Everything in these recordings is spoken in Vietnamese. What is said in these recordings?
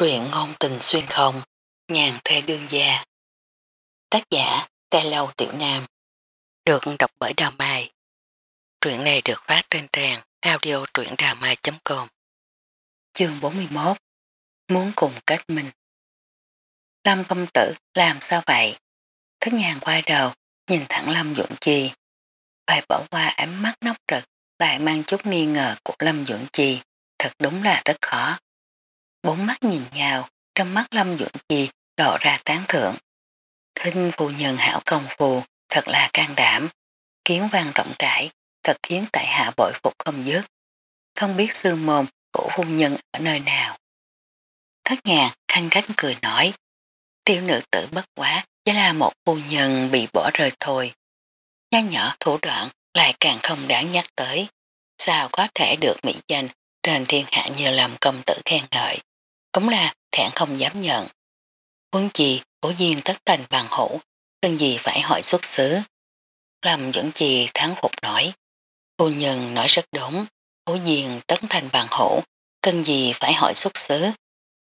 Truyện ngôn tình xuyên không, nhàn thê đương gia. Tác giả, Tê Lâu Tiểu Nam. Được đọc bởi Đào Mai. Truyện này được phát trên trang audio truyệnđàmai.com Chương 41 Muốn cùng kết minh Lâm công tử làm sao vậy? Thức nhàn quay đầu, nhìn thẳng Lâm Duẩn Chi. Phải bỏ qua ánh mắt nóc rực, lại mang chút nghi ngờ của Lâm Duẩn Chi. Thật đúng là rất khó. Bốn mắt nhìn nhau, trong mắt Lâm dưỡng Chi lộ ra tán thưởng. Thinh phu nhân hảo công phu, thật là can đảm, kiến vang rộng rãi, thật khiến tại hạ bội phục không dứt. Không biết sư môn của phu nhân ở nơi nào. Thất nhà khanh khách cười nói, tiểu nữ tử bất quá chỉ là một phu nhân bị bỏ rơi thôi. Nhá nhỏ thủ đoạn lại càng không đáng nhắc tới. Sao có thể được mỹ danh trên thiên hạ như làm công tử khen ngợi cũng là thẹn không dám nhận. Quân chi, của duyên tất thành bằng hữu, cần gì phải hỏi xuất xứ. Lâm dẫn chi thắng phục nói. Cô nhân nói rất đúng, cố duyên tất thành bằng hữu, cần gì phải hỏi xuất xứ.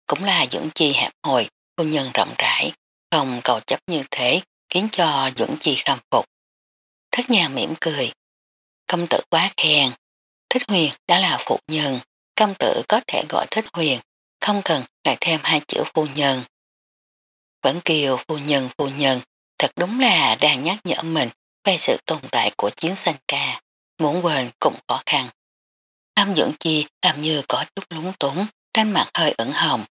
Cũng là dưỡng chi hẹp hồi, cô nhân rộng rãi, không cầu chấp như thế, khiến cho dưỡng chi khâm phục. Thất nhà mỉm cười. Công tử quá khen. Thích huyền đã là phụ nhân, công tử có thể gọi thích huyền không cần lại thêm hai chữ phu nhân. Vẫn kiều phu nhân phu nhân, thật đúng là đang nhắc nhở mình về sự tồn tại của chiến sanh ca, muốn quên cũng khó khăn. Tam dưỡng chi làm như có chút lúng túng, trên mặt hơi ẩn hồng.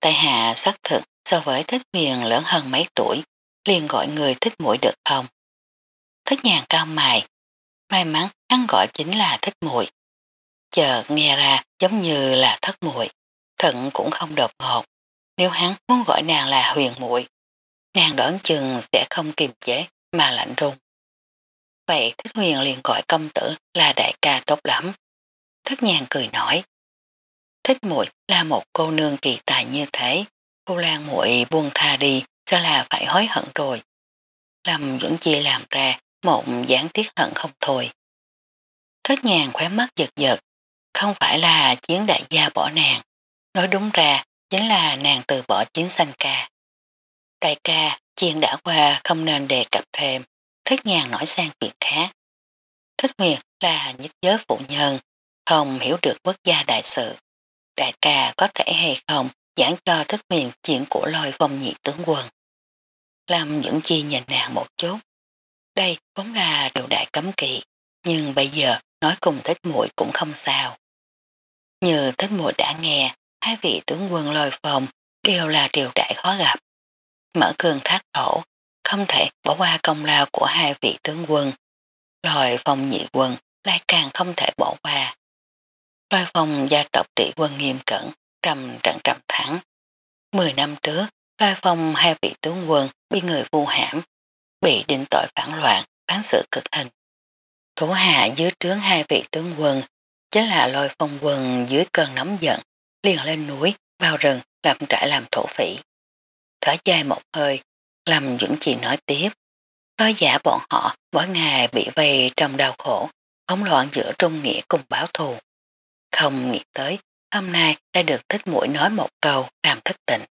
tài hạ xác thực so với thích huyền lớn hơn mấy tuổi, liền gọi người thích mũi được không? Thích nhàn cao mài, may mắn hắn gọi chính là thích muội Chờ nghe ra giống như là thất muội thận cũng không đột ngột. Nếu hắn muốn gọi nàng là huyền muội nàng đoán chừng sẽ không kiềm chế mà lạnh rung. Vậy thích huyền liền gọi công tử là đại ca tốt lắm. Thích nhàn cười nói. Thích muội là một cô nương kỳ tài như thế, cô lan muội buông tha đi sẽ là phải hối hận rồi. Lâm vẫn chi làm ra một gián tiếc hận không thôi. Thích nhàn khóe mắt giật giật, không phải là chiến đại gia bỏ nàng, Nói đúng ra, chính là nàng từ bỏ chiến sanh ca. Đại ca, chuyện đã qua không nên đề cập thêm, thích nhàn nổi sang chuyện khác. Thích nguyệt là nhất giới phụ nhân, không hiểu được quốc gia đại sự. Đại ca có thể hay không giảng cho thích nguyện chuyện của lôi phong nhị tướng quân. Lâm những chi nhìn nàng một chút. Đây vốn là điều đại cấm kỵ, nhưng bây giờ nói cùng thích muội cũng không sao. Như thích muội đã nghe, hai vị tướng quân lôi phòng đều là điều đại khó gặp. Mở cường thác thổ, không thể bỏ qua công lao của hai vị tướng quân. Lôi phòng nhị quân lại càng không thể bỏ qua. Lôi phòng gia tộc trị quân nghiêm cẩn, trầm trận trầm thẳng. Mười năm trước, lôi phòng hai vị tướng quân bị người vu hãm, bị định tội phản loạn, phán xử cực hình. Thủ hạ dưới trướng hai vị tướng quân chính là lôi phong quân dưới cơn nóng giận liền lên núi, vào rừng, làm trại làm thổ phỉ. Thở dài một hơi, làm dưỡng chị nói tiếp. Nói giả bọn họ mỗi ngày bị vây trong đau khổ, hỗn loạn giữa trung nghĩa cùng báo thù. Không nghĩ tới, hôm nay đã được thích mũi nói một câu làm thất tình.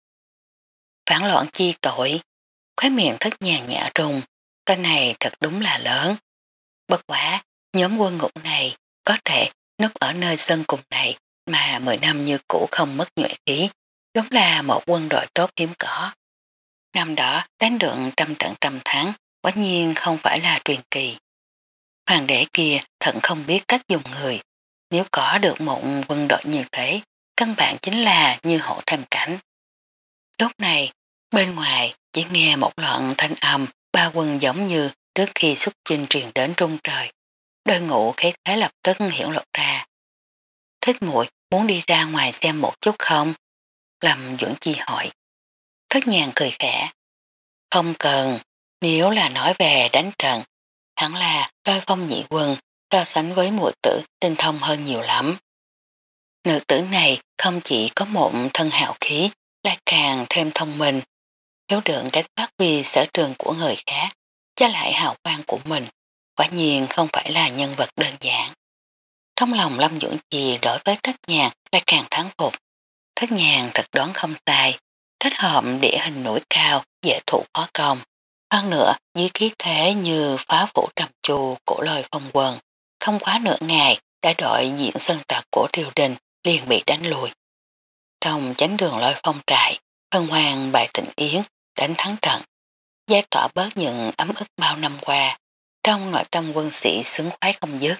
Phản loạn chi tội, khói miệng thất nhàn nhã trùng, cái này thật đúng là lớn. Bất quá, nhóm quân ngũ này có thể núp ở nơi sân cùng này mà 10 năm như cũ không mất nhuệ khí, đúng là một quân đội tốt hiếm có. Năm đó đánh được trăm trận trăm tháng, quả nhiên không phải là truyền kỳ. Hoàng đế kia thận không biết cách dùng người, nếu có được một quân đội như thế, căn bản chính là như hộ tham cảnh. Lúc này, bên ngoài chỉ nghe một loạn thanh âm ba quân giống như trước khi xuất chinh truyền đến trung trời. Đôi ngụ khí thế lập tức hiểu lộ ra. Thích muội muốn đi ra ngoài xem một chút không? Lâm dưỡng Chi hỏi. Thất nhàn cười khẽ. Không cần, nếu là nói về đánh trận, hẳn là đôi phong nhị quân so sánh với mùa tử tinh thông hơn nhiều lắm. Nữ tử này không chỉ có một thân hào khí, lại càng thêm thông minh, hiếu được cách phát huy sở trường của người khác, cho lại hào quang của mình, quả nhiên không phải là nhân vật đơn giản. Trong lòng Lâm Dưỡng Trì đối với thất nhàn lại càng thắng phục. Thất nhàng thật đoán không sai, thích hợp địa hình núi cao, dễ thủ khó công. Hơn nữa, dưới khí thế như phá phủ trầm trù của lời phong quần, không quá nửa ngày đã đội diện sân tạc của triều đình liền bị đánh lùi. Trong chánh đường lôi phong trại, phân hoàng bài tịnh yến, đánh thắng trận. Giải tỏa bớt những ấm ức bao năm qua, trong nội tâm quân sĩ xứng khoái không dứt.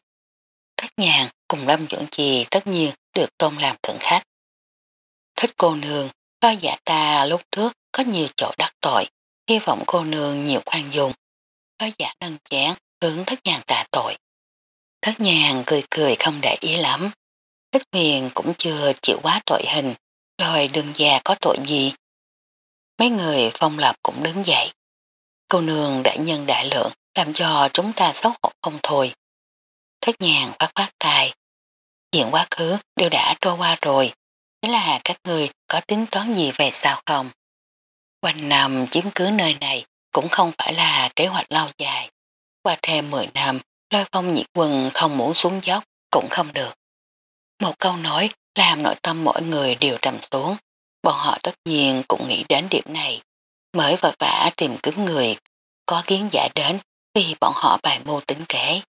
Thất nhàng cùng Lâm Chuẩn Trì tất nhiên được tôn làm thượng khách. Thích cô nương, lo giả ta lúc trước có nhiều chỗ đắc tội, hy vọng cô nương nhiều khoan dung. Lo giả nâng chán, hướng thất nhàng tạ tội. Thất nhàng cười cười không để ý lắm. Thích huyền cũng chưa chịu quá tội hình, rồi đường già có tội gì. Mấy người phong lập cũng đứng dậy. Cô nương đại nhân đại lượng làm cho chúng ta xấu hổ không thôi. Thất nhàng phát phát tài. Diện quá khứ đều đã trôi qua rồi. Thế là các người có tính toán gì về sao không? Quanh năm chiếm cứ nơi này cũng không phải là kế hoạch lâu dài. Qua thêm 10 năm, lôi phong nhiệt quần không muốn xuống dốc cũng không được. Một câu nói làm nội tâm mỗi người đều trầm xuống. Bọn họ tất nhiên cũng nghĩ đến điểm này. Mới vội vã tìm kiếm người có kiến giả đến vì bọn họ bài mô tính kế.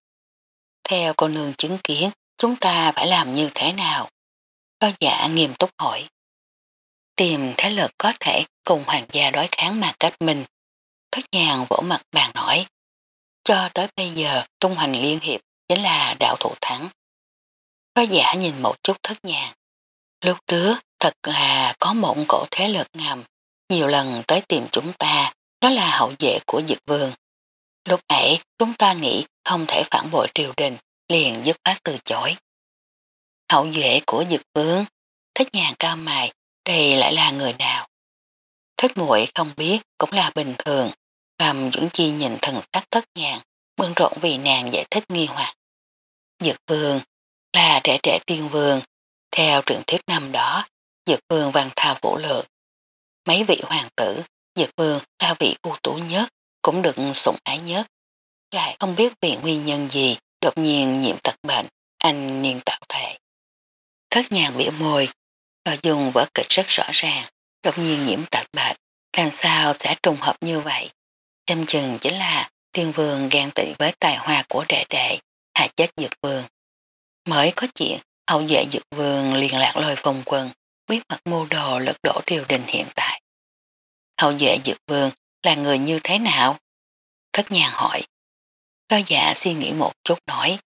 Theo cô nương chứng kiến, chúng ta phải làm như thế nào? Có giả nghiêm túc hỏi. Tìm thế lực có thể cùng hoàng gia đối kháng mà cách mình. Thất nhàng vỗ mặt bàn nói. Cho tới bây giờ, tung hành liên hiệp chính là đạo thủ thắng. Có giả nhìn một chút thất nhàng. Lúc trước, thật là có một cổ thế lực ngầm, nhiều lần tới tìm chúng ta, đó là hậu vệ của dực vương. Lúc nãy chúng ta nghĩ không thể phản bội triều đình, liền dứt phát từ chối. Hậu duệ của dực vương, thích nhàn cao mài, đây lại là người nào? Thích muội không biết cũng là bình thường, làm dưỡng chi nhìn thần sắc thất nhàn, bận rộn vì nàng giải thích nghi hoặc. Dực vương là trẻ trẻ tiên vương, theo truyền thuyết năm đó, dực vương văn thao vũ lượng. Mấy vị hoàng tử, dực vương là vị ưu tú nhất, cũng được sủng ái nhất. Lại không biết vì nguyên nhân gì đột nhiên nhiễm tật bệnh, anh niên tạo thể. Thất nhàng biểu môi, và dùng vở kịch rất rõ ràng, đột nhiên nhiễm tật bệnh, làm sao sẽ trùng hợp như vậy. Thêm chừng chính là tiên vương ghen tị với tài hoa của đệ đệ, hạ chết dược vương. Mới có chuyện, hậu vệ dược vương liền lạc lôi phong quân, biết mặt mưu đồ lật đổ triều đình hiện tại. Hậu vệ dược vương là người như thế nào? Thất nhàng hỏi. Lo dạ suy nghĩ một chút nói.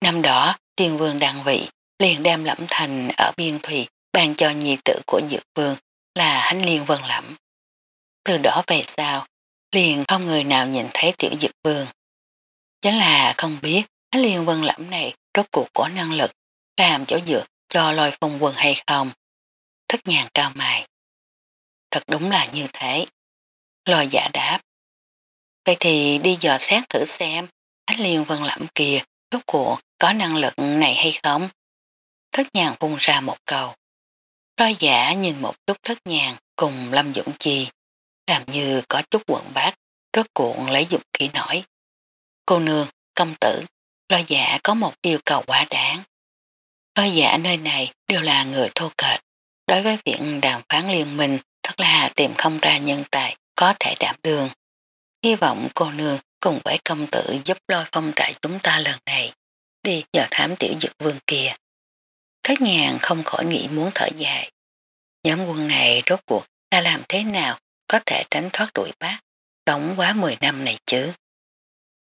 Năm đó, tiên vương đăng vị, liền đem lẫm thành ở biên thùy ban cho nhi tử của dược vương là hánh liên vân lẫm. Từ đó về sau, liền không người nào nhìn thấy tiểu dược vương. Chính là không biết hánh liên vân lẫm này rốt cuộc có năng lực làm chỗ dược cho lôi phong quân hay không. Thất nhàng cao mài. Thật đúng là như thế. Lò giả đáp. Vậy thì đi dò xét thử xem Ánh liên vân lẫm kìa rốt cuộc có năng lực này hay không? Thất nhàng vung ra một câu. Lò giả nhìn một chút thất nhàng cùng Lâm Dũng Chi làm như có chút quận bát rốt cuộc lấy dụng kỹ nổi. Cô nương, công tử, roi giả có một yêu cầu quá đáng. Roi giả nơi này đều là người thô kệch. Đối với viện đàm phán liên minh thật là tìm không ra nhân tài có thể đảm đường. Hy vọng cô nương cùng với công tử giúp lôi phong trại chúng ta lần này, đi nhờ thám tiểu dực vương kia. Thất nhàn không khỏi nghĩ muốn thở dài. Nhóm quân này rốt cuộc là làm thế nào có thể tránh thoát đuổi bác, sống quá 10 năm này chứ.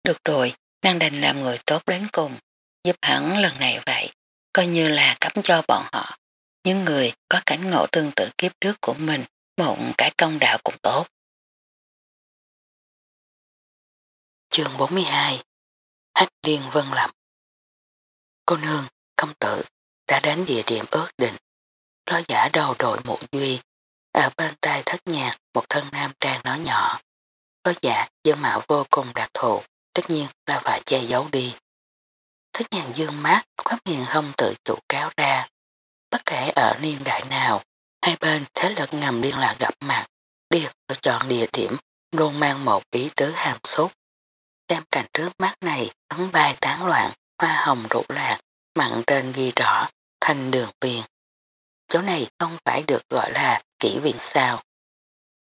Được rồi, năng đành làm người tốt đến cùng, giúp hắn lần này vậy, coi như là cấm cho bọn họ. Những người có cảnh ngộ tương tự kiếp trước của mình, mộng cái công đạo cũng tốt. Chương 42 Hách liên vân lập Cô nương, công tử đã đến địa điểm ước định. Lo giả đầu đội mũ duy. Ở bên tay thất nhạc một thân nam trang nói nhỏ. Lo giả dân mạo vô cùng đặc thù, tất nhiên là phải che giấu đi. Thất nhạc dương mát, khắp miệng không tự chủ cáo ra. Bất kể ở niên đại nào, hai bên thế lực ngầm liên lạc gặp mặt, đều lựa chọn địa điểm luôn mang một ý tứ hàm xúc xem cảnh trước mắt này ấn bay tán loạn, hoa hồng rủ lạc, mặn trên ghi rõ, thanh đường viên. chỗ này không phải được gọi là kỹ viện sao.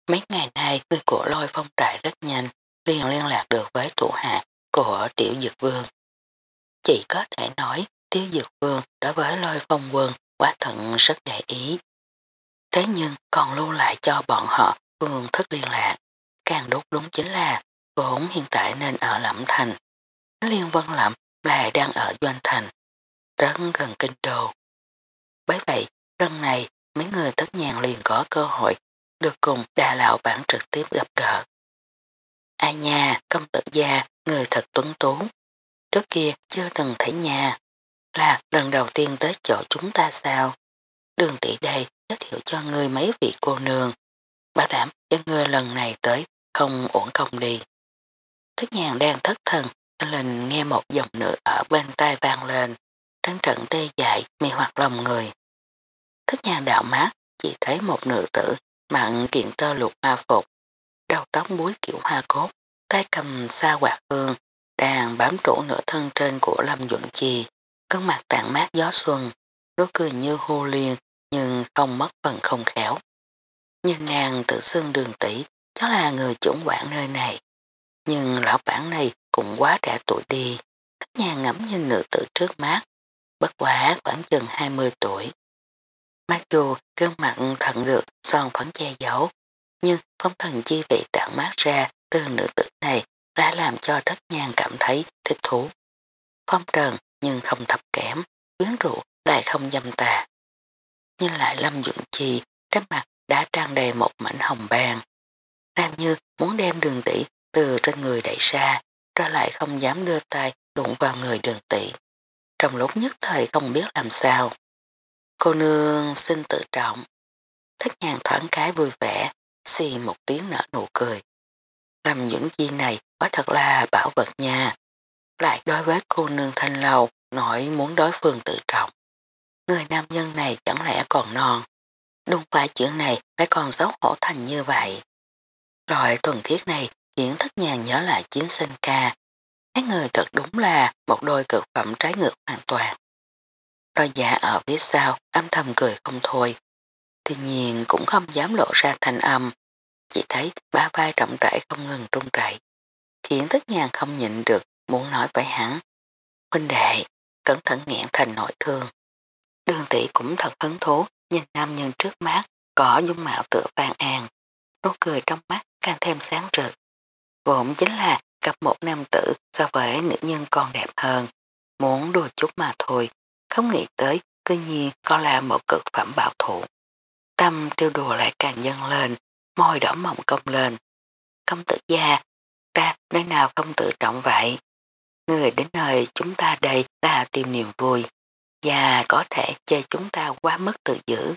Mấy ngày nay người của lôi phong trại rất nhanh, liền liên lạc được với thủ hạ của tiểu dược vương. Chỉ có thể nói tiểu dược vương đối với lôi phong quân quá thận rất để ý. Thế nhưng còn lưu lại cho bọn họ phương thức liên lạc. Càng đốt đúng chính là vốn hiện tại nên ở Lẩm Thành. Liên Vân Lẩm là đang ở Doanh Thành, rất gần kinh đô. Bởi vậy, lần này mấy người tất nhàn liền có cơ hội được cùng đà lão bản trực tiếp gặp gỡ. a nha, công tử gia, người thật tuấn tú. Trước kia chưa từng thấy nhà, là lần đầu tiên tới chỗ chúng ta sao. Đường tỷ đây giới thiệu cho người mấy vị cô nương, bảo đảm cho người lần này tới không ổn công đi. Thức nhàn đang thất thần, lên nghe một giọng nữ ở bên tai vang lên, trắng trận tê dại mê hoặc lòng người. Thức nhàn đạo mát, chỉ thấy một nữ tử mặn kiện tơ lục hoa phục, đầu tóc búi kiểu hoa cốt, tay cầm sa quạt hương, đang bám trụ nửa thân trên của Lâm Duẩn Chi, cân mặt tạng mát gió xuân, nó cười như hô liền nhưng không mất phần không khéo. Nhìn nàng tự xưng đường tỷ chắc là người chủng quản nơi này. Nhưng lão bản này cũng quá trẻ tuổi đi, các nhà ngắm nhìn nữ tử trước mắt, bất quá khoảng chừng 20 tuổi. Mặc dù gương mặt thận được son phấn che giấu, nhưng phong thần chi vị tản mát ra từ nữ tử này đã làm cho thất nhàn cảm thấy thích thú. Phong trần nhưng không thập kém, quyến rũ lại không dâm tà. Nhìn lại Lâm dưỡng Chi, trái mặt đã trang đầy một mảnh hồng bàn. Làm như muốn đem đường tỷ từ trên người đẩy ra, ra lại không dám đưa tay đụng vào người đường tỷ. Trong lúc nhất thời không biết làm sao. Cô nương xin tự trọng. Thích nhàn thoáng cái vui vẻ, xì một tiếng nở nụ cười. Làm những chi này quá thật là bảo vật nha. Lại đối với cô nương thanh lầu nói muốn đối phương tự trọng. Người nam nhân này chẳng lẽ còn non. Đúng phải chuyện này lại còn xấu hổ thành như vậy. Loại thuần thiết này khiến thất nhàn nhớ lại chiến sinh ca. Hai người thật đúng là một đôi cực phẩm trái ngược hoàn toàn. Đôi giả ở phía sau âm thầm cười không thôi. Tuy nhiên cũng không dám lộ ra thành âm. Chỉ thấy ba vai rộng rãi không ngừng trung rẩy Khiến thất nhàn không nhịn được muốn nói với hắn. Huynh đệ, cẩn thận nghẹn thành nội thương. Đường tỷ cũng thật hứng thú nhìn nam nhân trước mắt có dung mạo tựa vàng an. Nốt cười trong mắt càng thêm sáng rực. Vốn chính là gặp một nam tử so với nữ nhân còn đẹp hơn. Muốn đùa chút mà thôi, không nghĩ tới cư nhiên con là một cực phẩm bảo thủ. Tâm trêu đùa lại càng dâng lên, môi đỏ mỏng công lên. Công tử gia, ta nơi nào không tự trọng vậy? Người đến nơi chúng ta đây là tìm niềm vui, và có thể chơi chúng ta quá mức tự giữ.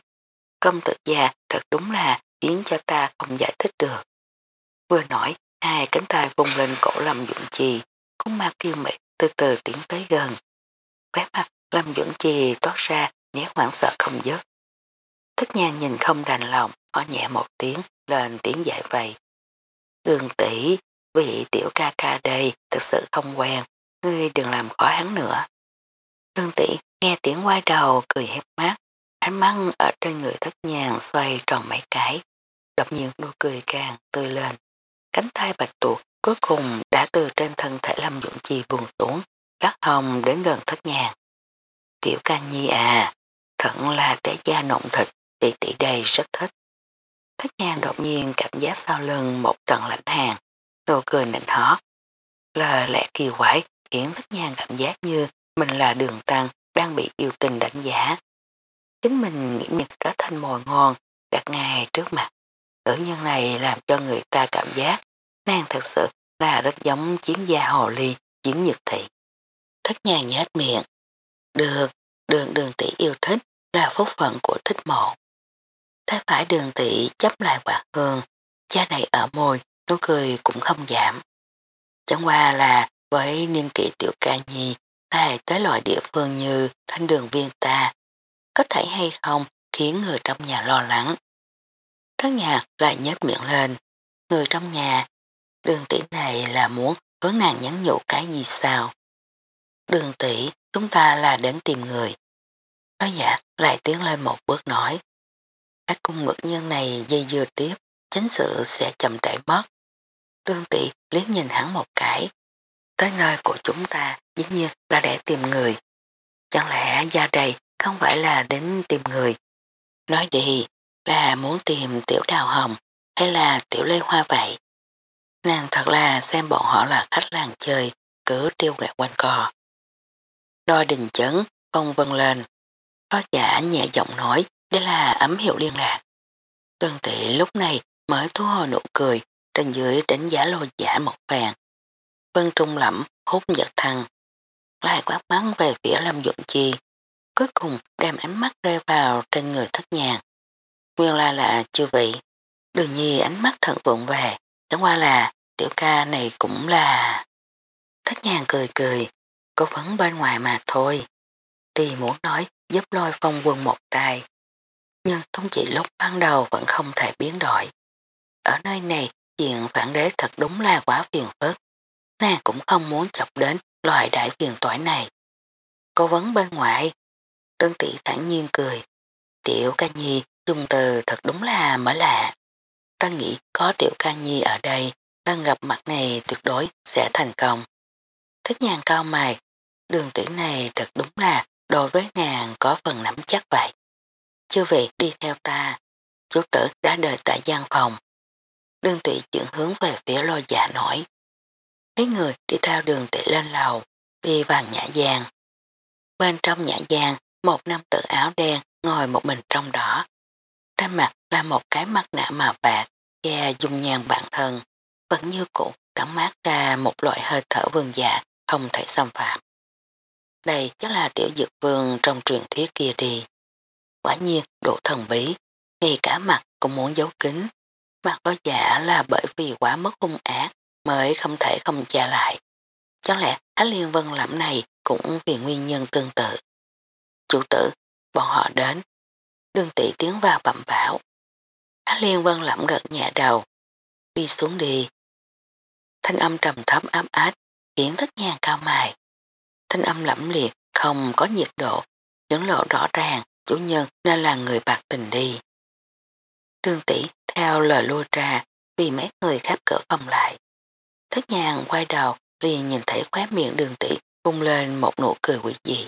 Công tử gia thật đúng là khiến cho ta không giải thích được. Vừa nói, hai cánh tay vùng lên cổ Lâm Dưỡng Chi, cũng ma kiêu mị từ từ tiến tới gần. Vét mặt Lâm Dưỡng Chi toát ra nét hoảng sợ không dứt. Thích nhan nhìn không đành lòng, họ nhẹ một tiếng, lên tiếng dạy vậy. Đường tỷ vị tiểu ca ca đây thật sự không quen, ngươi đừng làm khó hắn nữa. Đường tỷ nghe tiếng quay đầu cười hép mắt, ánh mắt ở trên người thất nhàn xoay tròn mấy cái, đột nhiên nụ cười càng tươi lên. Cánh tay bạch tuộc cuối cùng đã từ trên thân thể Lâm Dũng Chi buồn xuống, lắc hồng đến gần thất nhàn. Tiểu ca nhi à, thận là tế da nộn thịt, tỷ tỷ đây rất thích. Thất nhàn đột nhiên cảm giác sau lưng một trận lạnh hàng, nụ cười nịnh hót. Lời lẽ kỳ quái khiến thất nhàn cảm giác như mình là đường tăng đang bị yêu tình đánh giá. Chính mình nghĩ nhật trở thành mồi ngon đặt ngay trước mặt. Nữ nhân này làm cho người ta cảm giác nàng thật sự là rất giống chiến gia hồ ly, chiến nhược thị. Thất nhà nhát miệng. Được, đường đường tỷ yêu thích là phúc phận của thích mộ. Thế phải đường tỷ chấp lại quả hương, cha này ở môi, nụ cười cũng không giảm. Chẳng qua là với niên kỷ tiểu ca nhi lại tới loại địa phương như thanh đường viên ta, có thể hay không khiến người trong nhà lo lắng. Thất nhạc lại nhếch miệng lên, người trong nhà, đường tỷ này là muốn hướng nàng nhắn nhủ cái gì sao? Đường tỷ, chúng ta là đến tìm người. Nói giả lại tiến lên một bước nói. Các cung ngực nhân này dây dưa tiếp, chính sự sẽ chậm trễ mất. Tương tỷ liếc nhìn hắn một cái. Tới nơi của chúng ta dĩ nhiên là để tìm người. Chẳng lẽ ra đây không phải là đến tìm người? Nói đi là muốn tìm tiểu đào hồng hay là tiểu lê hoa vậy? Nàng thật là xem bọn họ là khách làng chơi, cứ tiêu gạt quanh cò. Đôi đình chấn, phong vân lên. Đó giả nhẹ giọng nói, đây là ấm hiệu liên lạc. Tân tị lúc này mới thu hồi nụ cười, trên dưới đánh giá lô giả một vàng. Vân trung lẩm hút giật thăng, lại quát bắn về phía Lâm Duận Chi, cuối cùng đem ánh mắt rơi vào trên người thất nhàng. Nguyên la là chưa vị, đương nhi ánh mắt thật vụn về, chẳng qua là tiểu ca này cũng là... Thất nhàng cười cười, có vấn bên ngoài mà thôi. Tì muốn nói giúp lôi phong quân một tay. Nhưng thông chỉ lúc ban đầu vẫn không thể biến đổi. Ở nơi này, chuyện phản đế thật đúng là quá phiền phức. Nàng cũng không muốn chọc đến loại đại phiền toái này. Cố vấn bên ngoài. Đơn tỷ thản nhiên cười. Tiểu ca nhi dùng từ thật đúng là mới lạ. Ta nghĩ có tiểu ca nhi ở đây, lần gặp mặt này tuyệt đối sẽ thành công. Thích nhàn cao mày, đường tỷ này thật đúng là đối với nàng có phần nắm chắc vậy. Chưa về đi theo ta, chú tử đã đợi tại gian phòng. Đường tỷ chuyển hướng về phía lôi dạ giả nổi. Mấy người đi theo đường tỷ lên lầu, đi vào nhã giang. Bên trong nhã giang, một nam tử áo đen ngồi một mình trong đó. Trên mặt là một cái mặt nạ màu bạc, che dung nhan bản thân, vẫn như cũ tắm mát ra một loại hơi thở vương dạ không thể xâm phạm. Đây chắc là tiểu dược vương trong truyền thuyết kia đi. Quả nhiên độ thần bí, ngay cả mặt cũng muốn giấu kính. Mặt đó giả là bởi vì quá mất hung ác mới không thể không trả lại. Chẳng lẽ Á Liên Vân lẫm này cũng vì nguyên nhân tương tự. Chủ tử, bọn họ đến. Đương tỷ tiến vào bẩm bảo. Á Liên Vân lẩm gật nhẹ đầu. Đi xuống đi. Thanh âm trầm thấp áp át, khiến thích nhàng cao mài. Thanh âm lẫm liệt, không có nhiệt độ, những lộ rõ ràng chủ nhân nên là người bạc tình đi. Trương tỷ theo lời lui ra vì mấy người khép cửa phòng lại. Thất nhàng quay đầu liền nhìn thấy khóe miệng đường tỷ cung lên một nụ cười quỷ dị.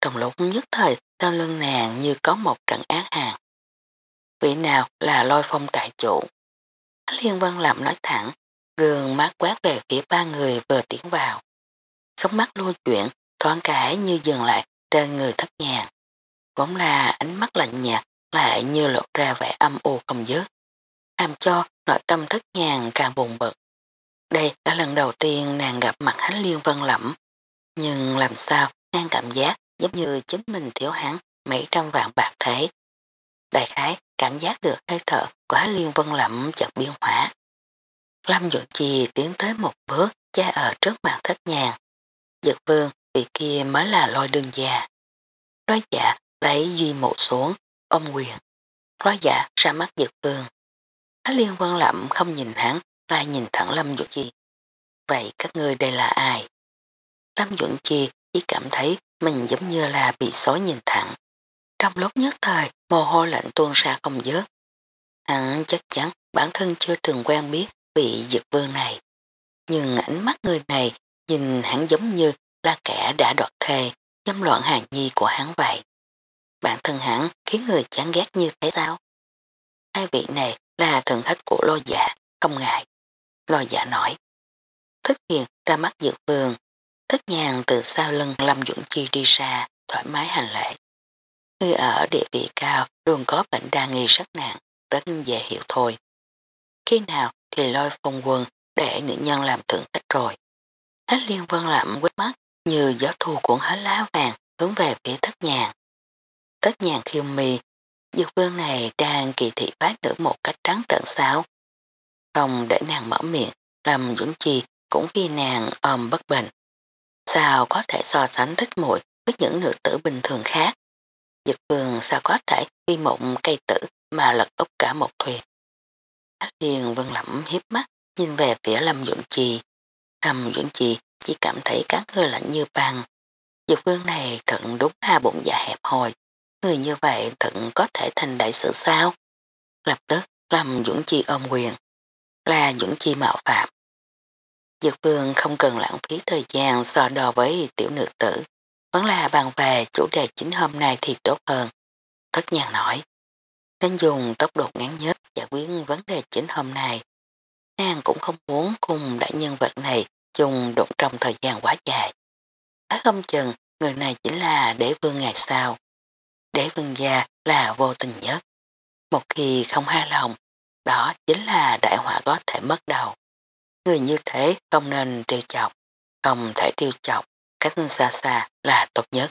Trong lúc nhất thời sau lưng nàng như có một trận ác hàng. Vị nào là lôi phong trại chủ? Liên Vân Lạm nói thẳng, gương mắt quát về phía ba người vừa tiến vào. Sống mắt lưu chuyển, thoáng cái như dừng lại trên người thất nhàng. Vốn là ánh mắt lạnh nhạt lại như lộ ra vẻ âm u không dứt, làm cho nội tâm thất nhàng càng bùng bực. Đây là lần đầu tiên nàng gặp mặt hắn Liên Vân lẫm, nhưng làm sao nàng cảm giác giống như chính mình thiếu hắn mấy trăm vạn bạc thế. Đại khái cảm giác được hơi thở của Liên Vân Lậm chợt biên hóa. Lâm Dụ Chi tiến tới một bước cha ở trước mặt thất nhàng. Dực vương vị kia mới là lôi đường già. Nói giả dạ lấy duy mộ xuống, ôm quyền. Nói giả dạ ra mắt dực vương. Á liên vân lẩm không nhìn hắn, lại nhìn thẳng Lâm Duẩn Chi. Vậy các ngươi đây là ai? Lâm Duẩn Chi chỉ cảm thấy mình giống như là bị sói nhìn thẳng. Trong lúc nhất thời, mồ hôi lạnh tuôn ra không dớt. Hắn chắc chắn bản thân chưa từng quen biết vị dực vương này. Nhưng ánh mắt người này nhìn hắn giống như là kẻ đã đoạt thề, dâm loạn hàng nhi của hắn vậy. Bản thân hắn khiến người chán ghét như thế sao? Hai vị này là thần khách của lôi dạ, không ngại. Lôi dạ nói. Thích hiền ra mắt dược vương thích nhàn từ sau lưng Lâm Dũng Chi đi ra, thoải mái hành lễ. Người ở địa vị cao luôn có bệnh đa nghi rất nặng, rất dễ hiểu thôi. Khi nào thì lôi phong quân để nữ nhân làm thượng khách rồi. Hết liên vân lẩm quét mắt như gió thu cuộn hết lá vàng hướng về phía thất nhàn. Thất nhàn khiêu mì, dược vương này đang kỳ thị phát nữ một cách trắng trợn sao. Không để nàng mở miệng, làm dưỡng chi cũng vì nàng ôm bất bình. Sao có thể so sánh thích muội với những nữ tử bình thường khác? Dực vương sao có thể vì một cây tử mà lật úp cả một thuyền? Ác liền vân lẩm hiếp mắt nhìn về phía Lâm Dưỡng trì, Lâm Dưỡng trì chỉ cảm thấy các người lạnh như băng. dực vương này thận đúng là bụng dạ hẹp hòi, người như vậy thận có thể thành đại sự sao? Lập tức Lâm Dưỡng Trì ôm quyền, là dưỡng trì mạo phạm. Dược vương không cần lãng phí thời gian so đo với tiểu nữ tử, vẫn là bàn về chủ đề chính hôm nay thì tốt hơn. Thất nhàng nói, nên dùng tốc độ ngắn nhất giải quyết vấn đề chính hôm nay. Nàng cũng không muốn cùng đại nhân vật này chung đụng trong thời gian quá dài. Á không chừng người này chỉ là đế vương ngày sau. Đế vương gia là vô tình nhất. Một khi không hài lòng, đó chính là đại họa có thể mất đầu. Người như thế không nên tiêu chọc, không thể tiêu chọc, cách xa xa là tốt nhất.